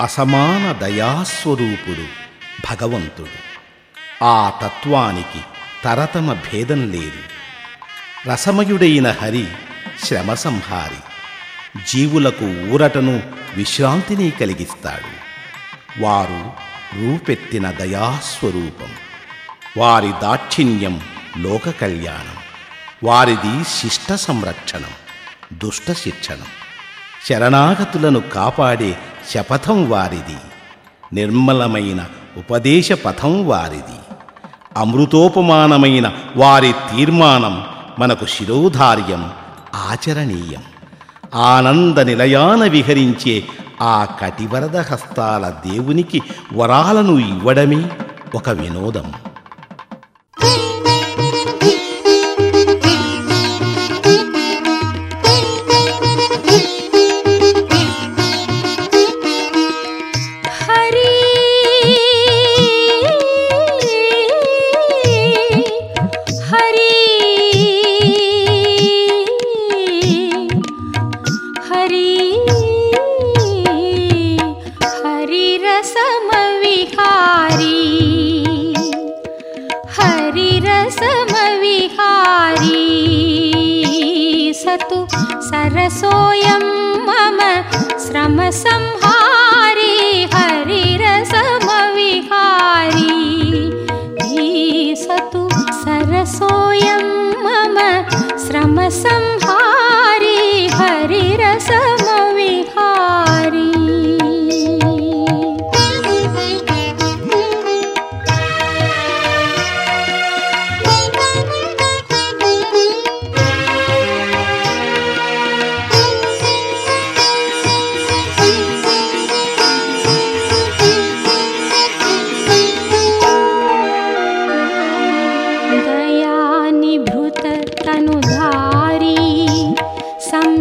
అసమాన దయాస్వరూపుడు భగవంతుడు. ఆ తత్వానికి తరతమ భేదం లేదు. రసమయుడైన హరి శ్రమ సంహారి జీవులకు ఊరటను విశ్రాంతిని కలిగిస్తాడు. వారు రూపెత్తిన దయాస్వరూపం వారి దాక్షిణ్యం లోక కళ్యాణం వారిది శిష్ట సంరక్షణం దుష్ట శిక్షణం. శరణాగతులను కాపాడే శపథం వారిది. నిర్మలమైన ఉపదేశ పథం వారిది. అమృతోపమానమైన వారి తీర్మానం మనకు శిరోధార్యం ఆచరణీయం. ఆనంద నిలయాన విహరించే ఆ కటివరద హస్తాల దేవునికి వరాలను ఇవ్వడమే ఒక వినోదం. हरिरसमविहारी हरिरसमविहारी स तु सरसोऽयं मम श्रमसंहारी। हरिरसमविहारी स तु सरसोऽयं मम श्रम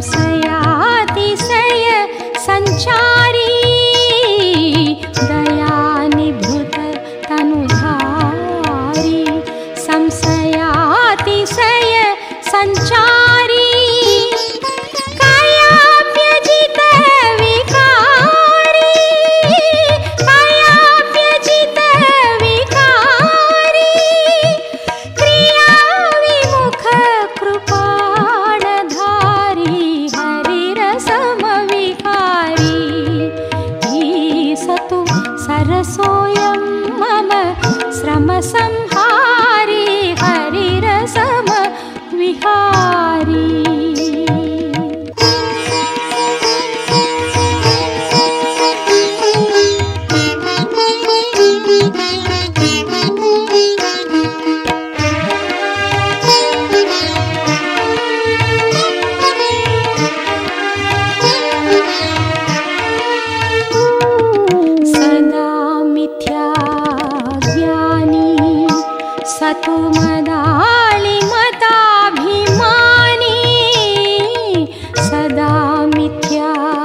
say संहारी हरिरसम विहारी मिथ्या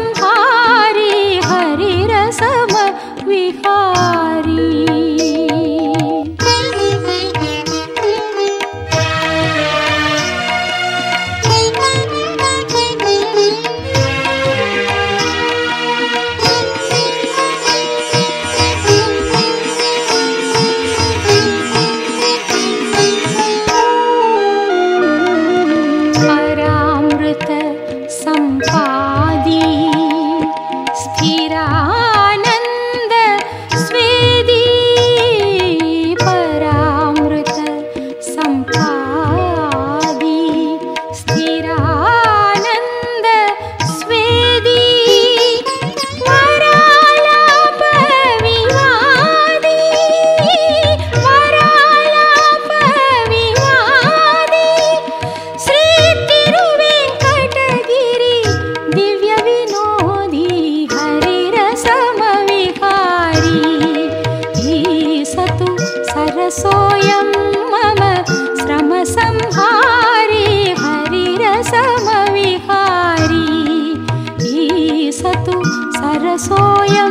संहारी हरिरसम विहारी सोऽयं मम श्रमसंहारी हरिरसमविहारी। ईसतु सरसोयम्